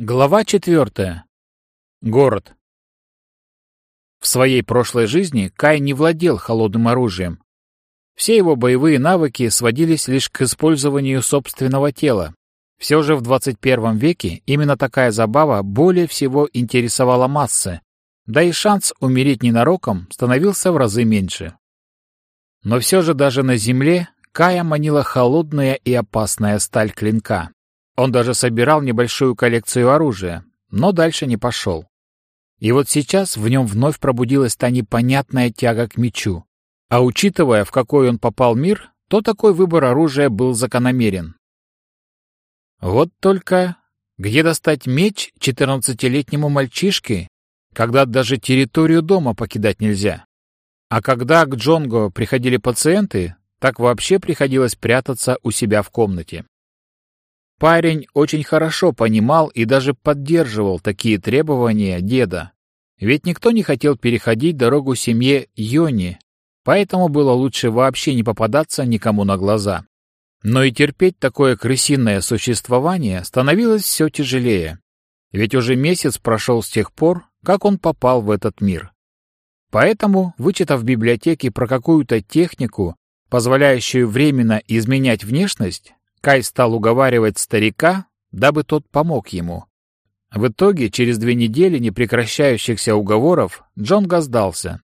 Глава четвертая. Город. В своей прошлой жизни Кай не владел холодным оружием. Все его боевые навыки сводились лишь к использованию собственного тела. Все же в 21 веке именно такая забава более всего интересовала массы, да и шанс умереть ненароком становился в разы меньше. Но все же даже на земле Кая манила холодная и опасная сталь клинка. Он даже собирал небольшую коллекцию оружия, но дальше не пошел. И вот сейчас в нем вновь пробудилась та непонятная тяга к мечу. А учитывая, в какой он попал мир, то такой выбор оружия был закономерен. Вот только где достать меч четырнадцатилетнему мальчишке, когда даже территорию дома покидать нельзя? А когда к Джонго приходили пациенты, так вообще приходилось прятаться у себя в комнате. Парень очень хорошо понимал и даже поддерживал такие требования деда. Ведь никто не хотел переходить дорогу семье Йони, поэтому было лучше вообще не попадаться никому на глаза. Но и терпеть такое крысиное существование становилось все тяжелее. Ведь уже месяц прошел с тех пор, как он попал в этот мир. Поэтому, вычитав в библиотеке про какую-то технику, позволяющую временно изменять внешность, Кай стал уговаривать старика, дабы тот помог ему. В итоге, через две недели непрекращающихся уговоров, Джон сдался.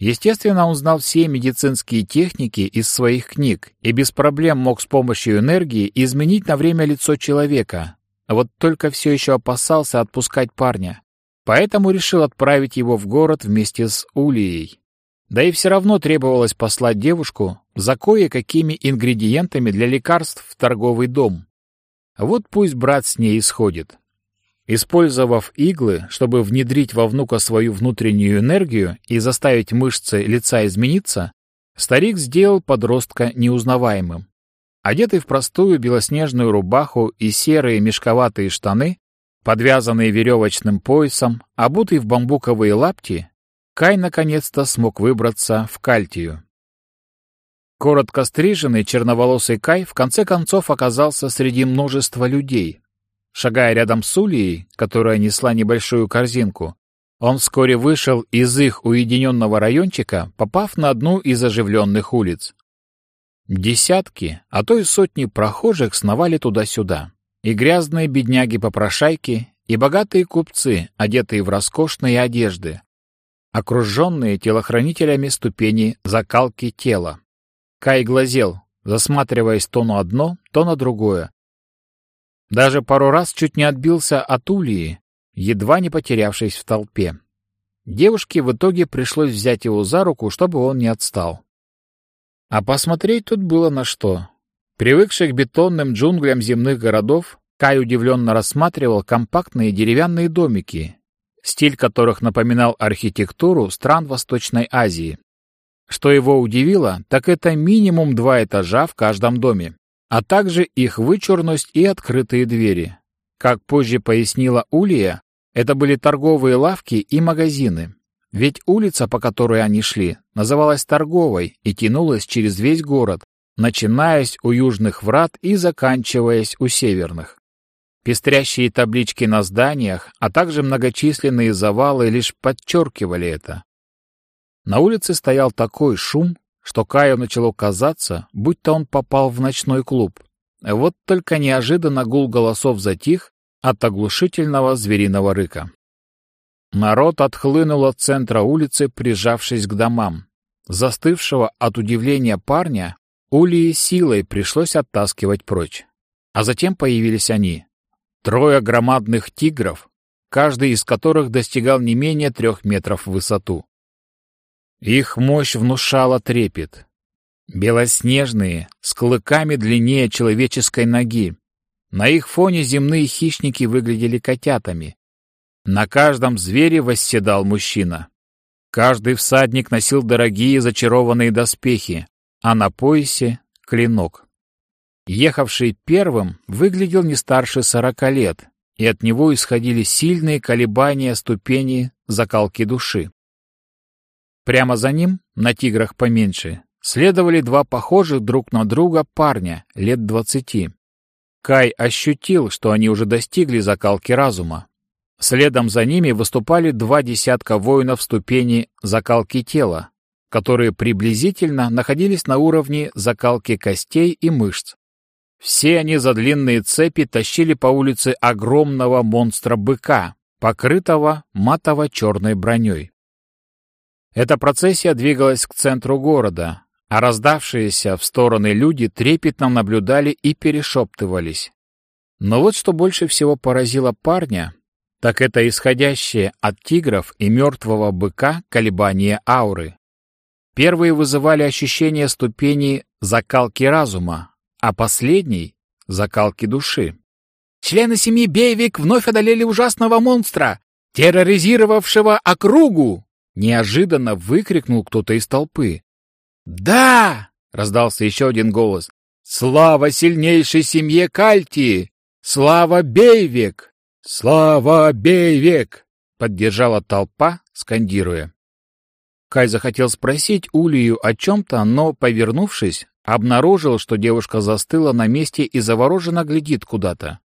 Естественно, он знал все медицинские техники из своих книг и без проблем мог с помощью энергии изменить на время лицо человека. Вот только все еще опасался отпускать парня. Поэтому решил отправить его в город вместе с Улией. Да и все равно требовалось послать девушку за кое-какими ингредиентами для лекарств в торговый дом. Вот пусть брат с ней исходит. Использовав иглы, чтобы внедрить во внука свою внутреннюю энергию и заставить мышцы лица измениться, старик сделал подростка неузнаваемым. Одетый в простую белоснежную рубаху и серые мешковатые штаны, подвязанные веревочным поясом, обутый в бамбуковые лапти, Кай наконец-то смог выбраться в Кальтию. Коротко стриженный черноволосый Кай в конце концов оказался среди множества людей. Шагая рядом с Улией, которая несла небольшую корзинку, он вскоре вышел из их уединенного райончика, попав на одну из оживленных улиц. Десятки, а то и сотни прохожих сновали туда-сюда. И грязные бедняги-попрошайки, и богатые купцы, одетые в роскошные одежды, окруженные телохранителями ступени закалки тела. Кай глазел, засматриваясь то на одно, то на другое. Даже пару раз чуть не отбился от Улии, едва не потерявшись в толпе. Девушке в итоге пришлось взять его за руку, чтобы он не отстал. А посмотреть тут было на что. Привыкший к бетонным джунглям земных городов, Кай удивленно рассматривал компактные деревянные домики, стиль которых напоминал архитектуру стран Восточной Азии. Что его удивило, так это минимум два этажа в каждом доме, а также их вычурность и открытые двери. Как позже пояснила Улия, это были торговые лавки и магазины. Ведь улица, по которой они шли, называлась торговой и тянулась через весь город, начинаясь у южных врат и заканчиваясь у северных. Пестрящие таблички на зданиях, а также многочисленные завалы лишь подчеркивали это. На улице стоял такой шум, что Каю начало казаться, будто он попал в ночной клуб. Вот только неожиданно гул голосов затих от оглушительного звериного рыка. Народ отхлынул от центра улицы, прижавшись к домам. Застывшего от удивления парня Улии силой пришлось оттаскивать прочь. А затем появились они, Трое громадных тигров, каждый из которых достигал не менее трех метров в высоту. Их мощь внушала трепет. Белоснежные, с клыками длиннее человеческой ноги. На их фоне земные хищники выглядели котятами. На каждом звере восседал мужчина. Каждый всадник носил дорогие зачарованные доспехи, а на поясе — клинок. Ехавший первым выглядел не старше сорока лет, и от него исходили сильные колебания ступени закалки души. Прямо за ним, на тиграх поменьше, следовали два похожих друг на друга парня лет двадцати. Кай ощутил, что они уже достигли закалки разума. Следом за ними выступали два десятка воинов ступени закалки тела, которые приблизительно находились на уровне закалки костей и мышц. Все они за длинные цепи тащили по улице огромного монстра-быка, покрытого матово-черной броней. Эта процессия двигалась к центру города, а раздавшиеся в стороны люди трепетно наблюдали и перешептывались. Но вот что больше всего поразило парня, так это исходящее от тигров и мертвого быка колебания ауры. Первые вызывали ощущение ступени закалки разума, а последний — закалки души. Члены семьи Бейвик вновь одолели ужасного монстра, терроризировавшего округу! Неожиданно выкрикнул кто-то из толпы. «Да!» — раздался еще один голос. «Слава сильнейшей семье Кальти! Слава Бейвик! Слава Бейвик!» — поддержала толпа, скандируя. Кай захотел спросить Улию о чем-то, но, повернувшись, обнаружил, что девушка застыла на месте и завороженно глядит куда-то.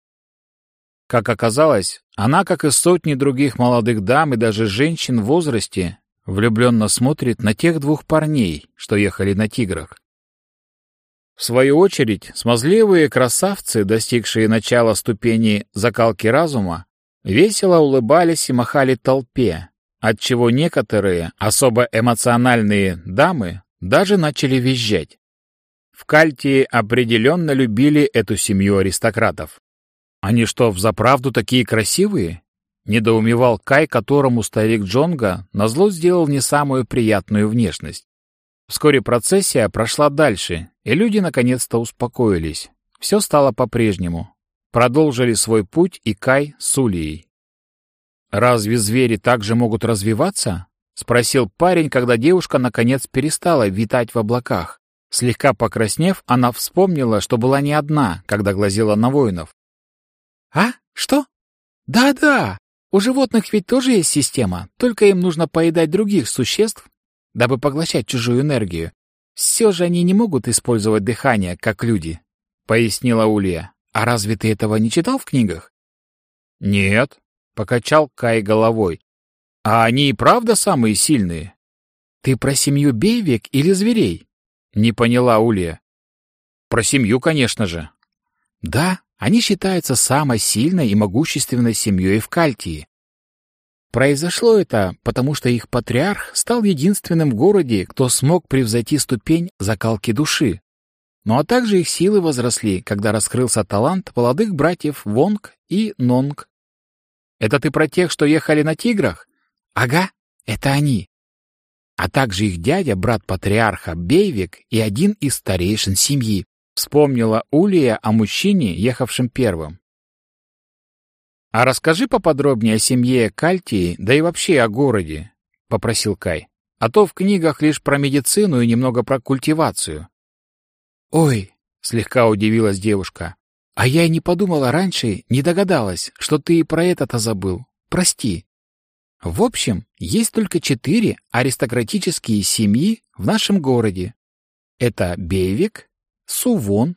Как оказалось, она, как и сотни других молодых дам и даже женщин в возрасте, влюбленно смотрит на тех двух парней, что ехали на тиграх. В свою очередь, смазливые красавцы, достигшие начала ступени закалки разума, весело улыбались и махали толпе, отчего некоторые, особо эмоциональные дамы, даже начали визжать. В Кальтии определенно любили эту семью аристократов. Они что, взаправду такие красивые? Недоумевал Кай, которому старик Джонга назло сделал не самую приятную внешность. Вскоре процессия прошла дальше, и люди наконец-то успокоились. Все стало по-прежнему. Продолжили свой путь и Кай с Улией. «Разве звери также могут развиваться?» — спросил парень, когда девушка наконец перестала витать в облаках. Слегка покраснев, она вспомнила, что была не одна, когда глазела на воинов. «А? Что? Да-да! У животных ведь тоже есть система, только им нужно поедать других существ, дабы поглощать чужую энергию. Все же они не могут использовать дыхание, как люди», — пояснила Улья. «А разве ты этого не читал в книгах?» «Нет», Покачал Кай головой. А они и правда самые сильные? Ты про семью Бейвик или зверей? Не поняла Улья. Про семью, конечно же. Да, они считаются самой сильной и могущественной семьей в Кальтии. Произошло это, потому что их патриарх стал единственным в городе, кто смог превзойти ступень закалки души. Ну а также их силы возросли, когда раскрылся талант молодых братьев Вонг и Нонг это ты про тех, что ехали на тиграх? Ага, это они. А также их дядя, брат патриарха Бейвик и один из старейшин семьи. Вспомнила Улия о мужчине, ехавшем первым. «А расскажи поподробнее о семье Кальтии, да и вообще о городе», — попросил Кай. «А то в книгах лишь про медицину и немного про культивацию». «Ой», — слегка удивилась девушка, а я и не подумала раньше, не догадалась, что ты и про это-то забыл. Прости. В общем, есть только четыре аристократические семьи в нашем городе. Это Бейвик, Сувон,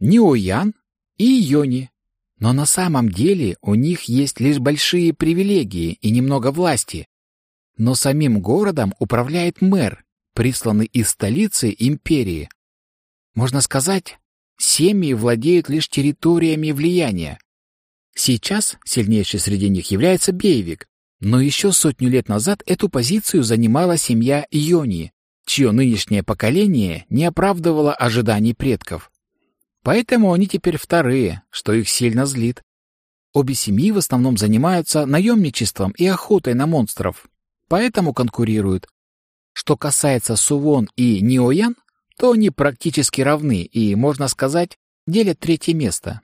Ниоян и Йони. Но на самом деле у них есть лишь большие привилегии и немного власти. Но самим городом управляет мэр, присланный из столицы империи. Можно сказать, Семьи владеют лишь территориями влияния. Сейчас сильнейшей среди них является Бейвик, но еще сотню лет назад эту позицию занимала семья Йони, чье нынешнее поколение не оправдывало ожиданий предков. Поэтому они теперь вторые, что их сильно злит. Обе семьи в основном занимаются наемничеством и охотой на монстров, поэтому конкурируют. Что касается Сувон и Ниоян, то они практически равны и, можно сказать, делят третье место.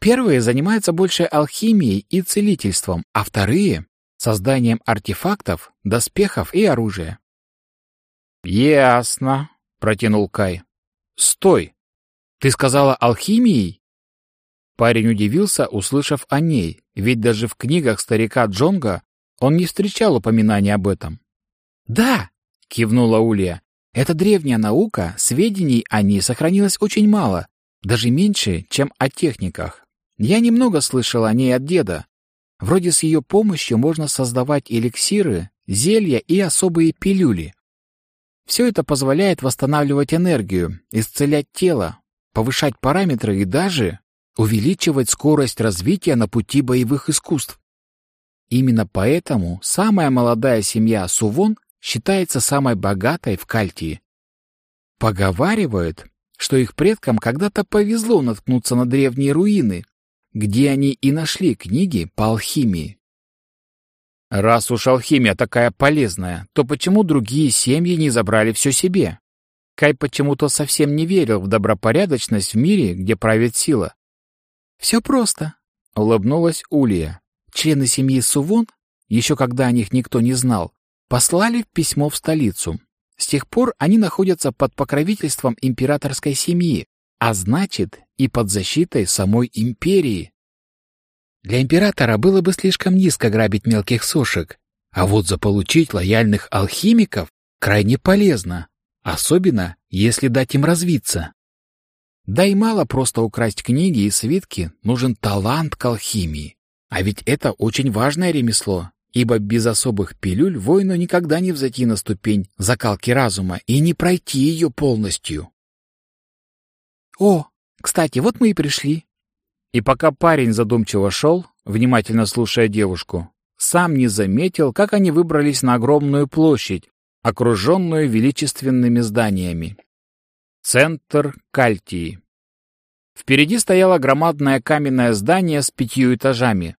Первые занимаются больше алхимией и целительством, а вторые — созданием артефактов, доспехов и оружия. «Ясно», — протянул Кай. «Стой! Ты сказала алхимией?» Парень удивился, услышав о ней, ведь даже в книгах старика Джонга он не встречал упоминания об этом. «Да!» — кивнула Улья. Это древняя наука, сведений о ней сохранилось очень мало, даже меньше, чем о техниках. Я немного слышал о ней от деда. Вроде с ее помощью можно создавать эликсиры, зелья и особые пилюли. Все это позволяет восстанавливать энергию, исцелять тело, повышать параметры и даже увеличивать скорость развития на пути боевых искусств. Именно поэтому самая молодая семья Сувон считается самой богатой в Кальтии. Поговаривают, что их предкам когда-то повезло наткнуться на древние руины, где они и нашли книги по алхимии. Раз уж алхимия такая полезная, то почему другие семьи не забрали все себе? Кай почему-то совсем не верил в добропорядочность в мире, где правит сила. «Все просто», — улыбнулась Улия. Члены семьи Сувон, еще когда о них никто не знал, послали письмо в столицу. С тех пор они находятся под покровительством императорской семьи, а значит и под защитой самой империи. Для императора было бы слишком низко грабить мелких сушек, а вот заполучить лояльных алхимиков крайне полезно, особенно если дать им развиться. Да и мало просто украсть книги и свитки, нужен талант к алхимии. А ведь это очень важное ремесло, ибо без особых пилюль воину никогда не взойти на ступень закалки разума и не пройти ее полностью. «О, кстати, вот мы и пришли». И пока парень задумчиво шел, внимательно слушая девушку, сам не заметил, как они выбрались на огромную площадь, окруженную величественными зданиями. Центр Кальтии. Впереди стояло громадное каменное здание с пятью этажами.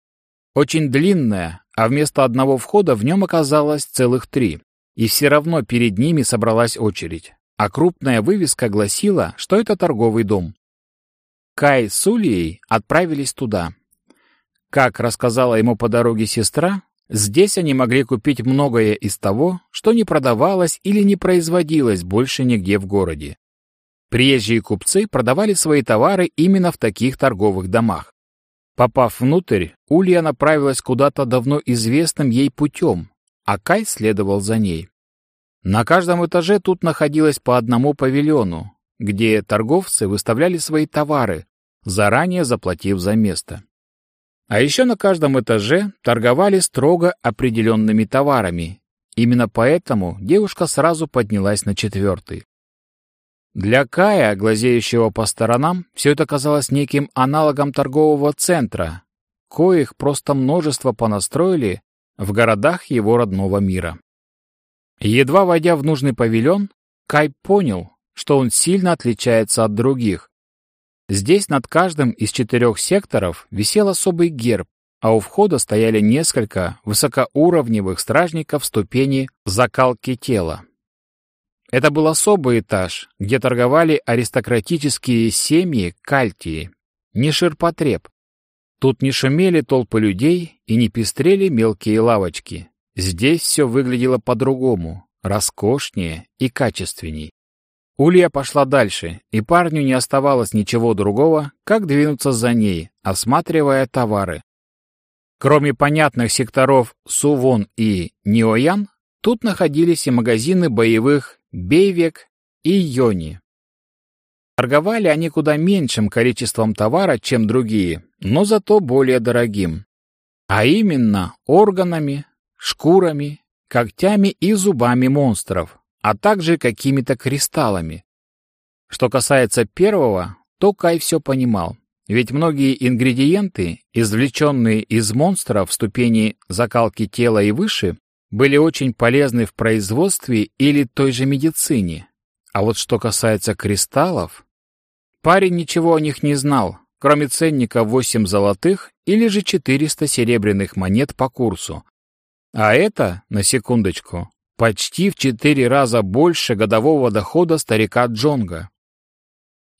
Очень длинное, а вместо одного входа в нем оказалось целых три. И все равно перед ними собралась очередь. А крупная вывеска гласила, что это торговый дом. Кай с Улией отправились туда. Как рассказала ему по дороге сестра, здесь они могли купить многое из того, что не продавалось или не производилось больше нигде в городе. Приезжие купцы продавали свои товары именно в таких торговых домах. Попав внутрь, Улья направилась куда-то давно известным ей путем, а Кай следовал за ней. На каждом этаже тут находилось по одному павильону, где торговцы выставляли свои товары, заранее заплатив за место. А еще на каждом этаже торговали строго определенными товарами. Именно поэтому девушка сразу поднялась на четвертый. Для Кая, глазеющего по сторонам, все это казалось неким аналогом торгового центра, коих просто множество понастроили в городах его родного мира. Едва войдя в нужный павильон, Кай понял, что он сильно отличается от других. Здесь над каждым из четырех секторов висел особый герб, а у входа стояли несколько высокоуровневых стражников ступени закалки тела. Это был особый этаж, где торговали аристократические семьи Кальтии, не ширпотреб. Тут не шумели толпы людей и не пестрели мелкие лавочки. Здесь все выглядело по-другому, роскошнее и качественней. Улья пошла дальше, и парню не оставалось ничего другого, как двинуться за ней, осматривая товары. Кроме понятных секторов Сувон и Ниоян, тут находились и магазины боевых Бейвек и Йони. Торговали они куда меньшим количеством товара, чем другие, но зато более дорогим. А именно органами, шкурами, когтями и зубами монстров, а также какими-то кристаллами. Что касается первого, то Кай все понимал. Ведь многие ингредиенты, извлеченные из монстров в ступени закалки тела и выше, были очень полезны в производстве или той же медицине. А вот что касается кристаллов, парень ничего о них не знал, кроме ценника 8 золотых или же 400 серебряных монет по курсу. А это, на секундочку, почти в 4 раза больше годового дохода старика Джонга.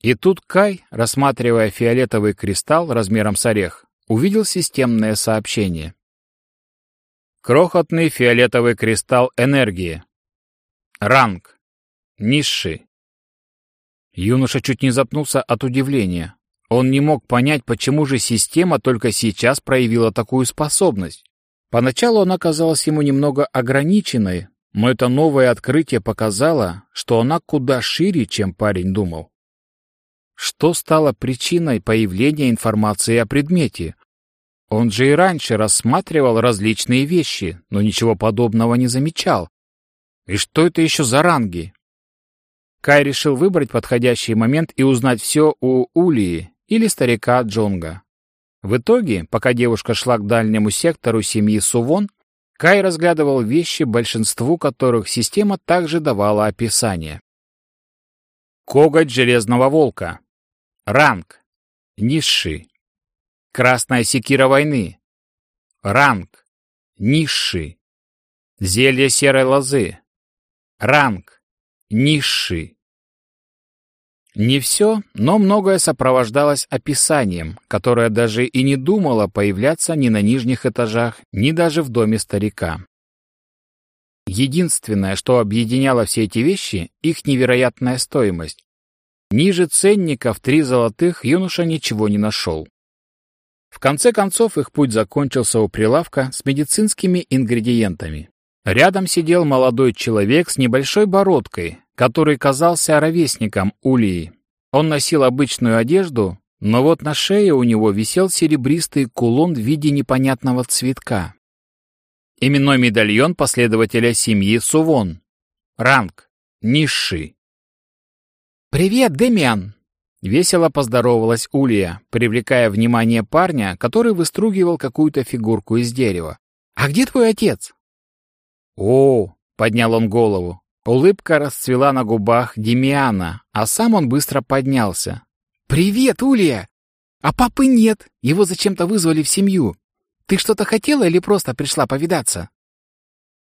И тут Кай, рассматривая фиолетовый кристалл размером с орех, увидел системное сообщение. Крохотный фиолетовый кристалл энергии. Ранг. Низший. Юноша чуть не запнулся от удивления. Он не мог понять, почему же система только сейчас проявила такую способность. Поначалу она казалась ему немного ограниченной, но это новое открытие показало, что она куда шире, чем парень думал. что стало причиной появления информации о предмете. Он же и раньше рассматривал различные вещи, но ничего подобного не замечал. И что это еще за ранги? Кай решил выбрать подходящий момент и узнать все у Улии или старика Джонга. В итоге, пока девушка шла к дальнему сектору семьи Сувон, Кай разглядывал вещи, большинству которых система также давала описание. Коготь Железного Волка. Ранг. Низший. Красная секира войны. Ранг. Низший. Зелье серой лозы. Ранг. Низший. Не все, но многое сопровождалось описанием, которое даже и не думало появляться ни на нижних этажах, ни даже в доме старика. Единственное, что объединяло все эти вещи, их невероятная стоимость. Ниже ценника в три золотых юноша ничего не нашел. В конце концов их путь закончился у прилавка с медицинскими ингредиентами. Рядом сидел молодой человек с небольшой бородкой, который казался ровесником Улии. Он носил обычную одежду, но вот на шее у него висел серебристый кулон в виде непонятного цветка. Именной медальон последователя семьи Сувон. Ранг. Низший. «Привет, Демиан!» Весело поздоровалась Улья, привлекая внимание парня, который выстругивал какую-то фигурку из дерева. «А где твой отец?» «О!» — поднял он голову. Улыбка расцвела на губах Демиана, а сам он быстро поднялся. «Привет, Улья! А папы нет, его зачем-то вызвали в семью. Ты что-то хотела или просто пришла повидаться?»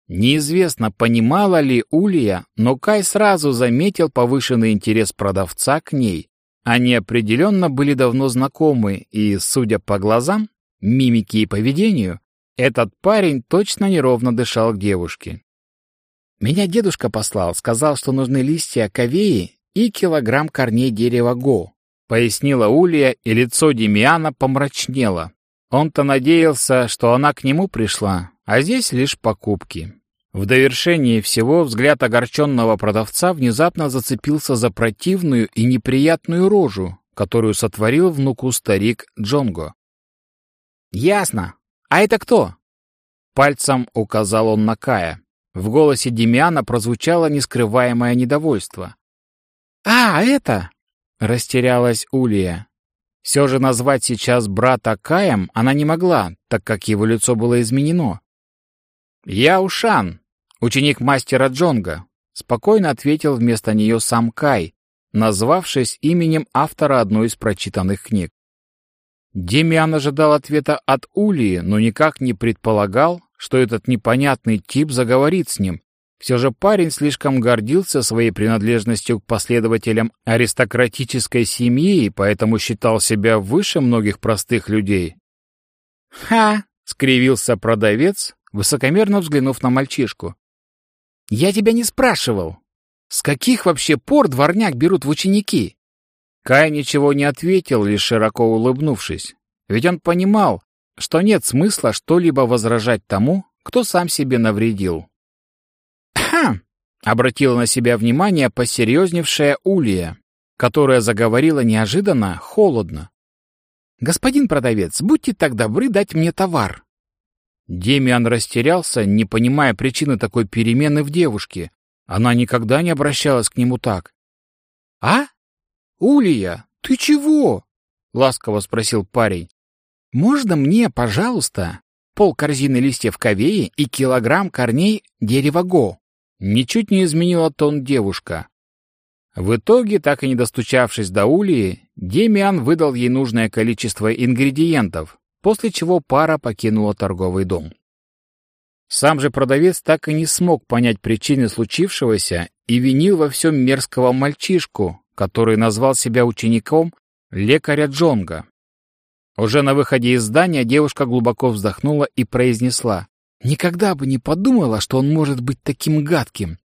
Неизвестно, понимала ли Улья, но Кай сразу заметил повышенный интерес продавца к ней. Они определенно были давно знакомы, и, судя по глазам, мимике и поведению, этот парень точно неровно дышал к девушке. Меня дедушка послал, сказал, что нужны листья ковеи и килограмм корней дерева го, пояснила Улья, и лицо Демиана помрачнело. Он-то надеялся, что она к нему пришла, а здесь лишь покупки. В довершении всего взгляд огорченного продавца внезапно зацепился за противную и неприятную рожу, которую сотворил внуку старик Джонго. «Ясно. А это кто?» Пальцем указал он на Кая. В голосе Демиана прозвучало нескрываемое недовольство. «А, это...» — растерялась Улия. Все же назвать сейчас брата Каем она не могла, так как его лицо было изменено. «Я Ушан, ученик мастера Джонга», — спокойно ответил вместо нее сам Кай, назвавшись именем автора одной из прочитанных книг. Демиан ожидал ответа от Улии, но никак не предполагал, что этот непонятный тип заговорит с ним. Все же парень слишком гордился своей принадлежностью к последователям аристократической семьи и поэтому считал себя выше многих простых людей. «Ха!» — скривился продавец, высокомерно взглянув на мальчишку. «Я тебя не спрашивал. С каких вообще пор дворняк берут в ученики?» Кай ничего не ответил, лишь широко улыбнувшись. Ведь он понимал, что нет смысла что-либо возражать тому, кто сам себе навредил. «Хм!» — обратила на себя внимание посерьезневшая Улья, которая заговорила неожиданно, холодно. «Господин продавец, будьте так добры дать мне товар». Демиан растерялся, не понимая причины такой перемены в девушке. Она никогда не обращалась к нему так. «А? Улья, ты чего?» — ласково спросил парень. «Можно мне, пожалуйста, пол корзины листьев ковеи и килограмм корней дерева го?» Ничуть не изменила тон девушка. В итоге, так и не достучавшись до Улии, Демиан выдал ей нужное количество ингредиентов, после чего пара покинула торговый дом. Сам же продавец так и не смог понять причины случившегося и винил во всем мерзкого мальчишку, который назвал себя учеником лекаря Джонга. Уже на выходе из здания девушка глубоко вздохнула и произнесла. «Никогда бы не подумала, что он может быть таким гадким.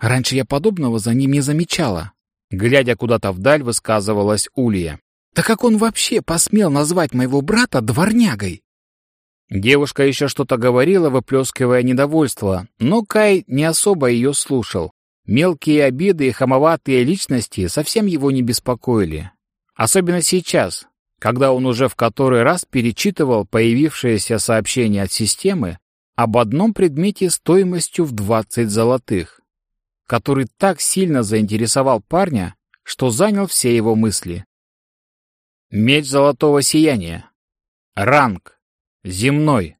Раньше я подобного за ним не замечала». Глядя куда-то вдаль, высказывалась Улья. «Да как он вообще посмел назвать моего брата дворнягой?» Девушка еще что-то говорила, выплескивая недовольство, но Кай не особо ее слушал. Мелкие обиды и хамоватые личности совсем его не беспокоили. Особенно сейчас, когда он уже в который раз перечитывал появившееся сообщение от системы об одном предмете стоимостью в 20 золотых, который так сильно заинтересовал парня, что занял все его мысли. Меч золотого сияния. Ранг. Земной.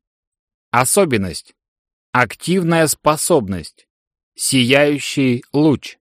Особенность. Активная способность. Сияющий луч.